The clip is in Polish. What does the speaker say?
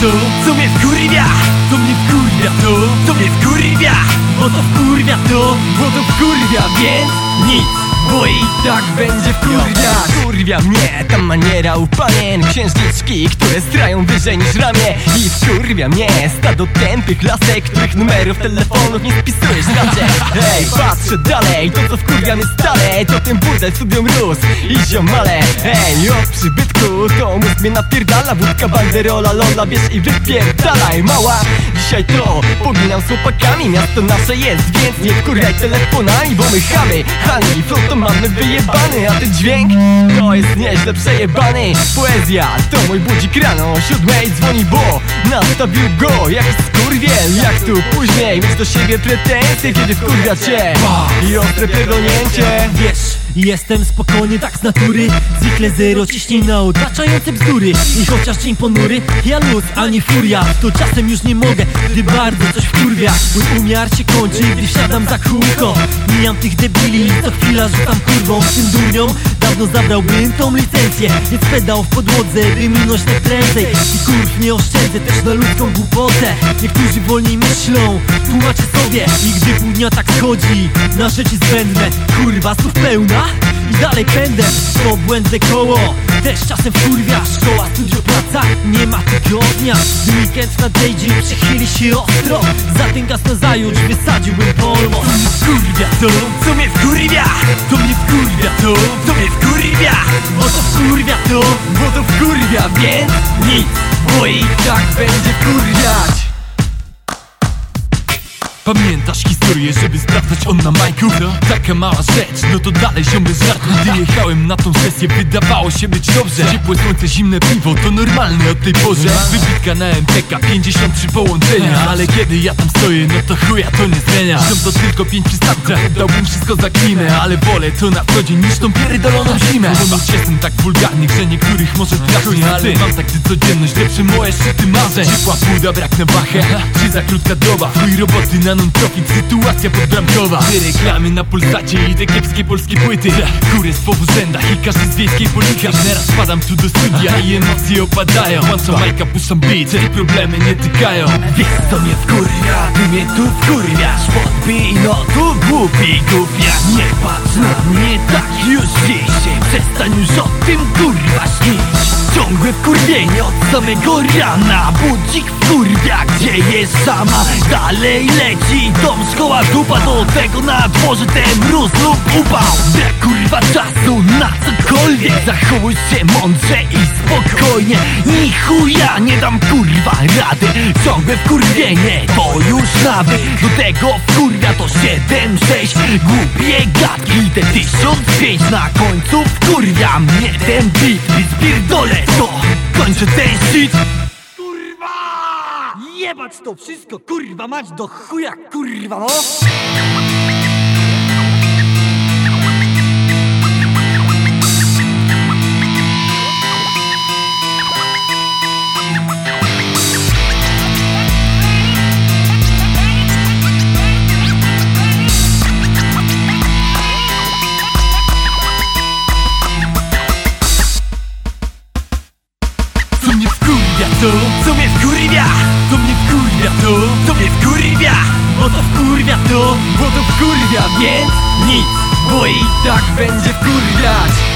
to, co mnie wkurwia To mnie wkurwia to, co mnie wkurwia Bo to wkurwia to, bo to wkurwia, więc nic bo i tak będzie wkurwia Kurwia mnie ta maniera u panien Księżniczki, które strają wyżej niż ramię. I wkurwia mnie stado tępych lasek Których numerów telefonów nie spisujesz raczej Hej, patrzę dalej, to co wkurwia mnie stale To ten burdel studium rósł i ziomale. Hej, od przybytku to mózg mnie napierdala Wódka, banderola, lola, bierz i wypierdalaj Mała, dzisiaj to poginam z chłopakami Miasto nasze jest, więc nie wkurwiaj telefonami Bo my chamy, hani, flotą mamy wyjebany A ten dźwięk to jest nieźle przejebany. Poezja to mój budzik rano siódmej dzwoni, bo nastawił go jakiś skurwiel. Jak tu później mieć do siebie pretensje, kiedy wkurwia cię? I ostre pierdolnięcie. Wiesz Jestem spokojny tak z natury. Zwykle zero ciśnień na otaczające bzdury. I chociaż dzień ponury Ja luz, a nie furia. To czasem już nie mogę, gdy bardzo coś wkurwia. Mój umiar się kończy, gdy wsiadam za kółko. Mijam tych debili, co chwila rzucam kurwą Tym durniom dawno zabrałbym tą licencję. Więc pedał w podłodze, by minąć prędzej. I kurw nie oszczędzę też na ludzką głupotę. Niektórzy wolniej myślą, tłumaczę sobie. I gdy pół dnia tak schodzi, na rzeczy zbędne. Kurwa, słów pełna? I dalej pędzę To koło Też czasem wkurwia Szkoła, studio, praca. Nie ma tygodnia. Gdy weekend nadejdzie Przychyli się ostro. Za ten gaz na zajutrz Wysadziłbym polmo. Wkurwia to, co mnie wkurwia. To mnie wkurwia to To mnie wkurwia. Bo to wkurwia to Bo to wkurwia, więc nic. Bo i tak będzie wkurwiać Pamiętasz historię, żeby sprawdzać on na majku? Taka mała rzecz, no to dalej ziom bez żartu Gdy jechałem na tą sesję, wydawało się być dobrze. Ciepłe słońce, zimne piwo, to normalne od tej porze. Wybitka na MTK, 53 połączenia Ale kiedy ja tam stoję, no to chuja to nie zmienia. Ziom to tylko pięć przystanków, dałbym wszystko za klinę. Ale wolę to na co dzień niż tą pierdoloną zimę. Ponoć jestem tak wulgarny, że niektórych może trafić Ale mam tak gdy codzienność, lepsze moje szczyty marzeń. Ciepła płuda, brak na wachę, czy za krótka doba. Twój roboty na non-profit, sytuacja podbramkowa. Te reklamy na Polsacie i te kiepskie polskie płyty. Kurestwo w urzędach i każdy z wiejskiej polityki Teraz spadam tu do studia i emocje opadają. Włączam majka, puszczam beat, te problemy nie tykają. Wiesz co mnie wkurwia, ty mnie tu wkurwiasz. Podbij no tu głupi głupia Nie patrz na mnie tak już dzisiaj. Przestań już o tym kurwa śnić wkurwienie od samego rana. Budzik wkurwia, gdzie jest sama? Dalej leci dom, szkoła, dupa Do tego na dworze ten mróz lub upał. Brak kurwa czasu na cokolwiek. Zachowuj się mądrze i spokojnie Ni chuja nie dam kurwa rady. Ciągłe wkurwienie to już nawyk Do tego wkurwia to 7-6 Głupie gadki. Te 1005 Na końcu wkurwia mnie ten beat. I spierdolę to Kończę ten shit. Kurwa! Jebać to wszystko kurwa mać do chuja kurwa no to, Co mnie wkurwia? to mnie wkurwia to Co mnie wkurwia? Bo to wkurwia to Bo to wkurwia, więc nic Bo i tak będzie wkurwiać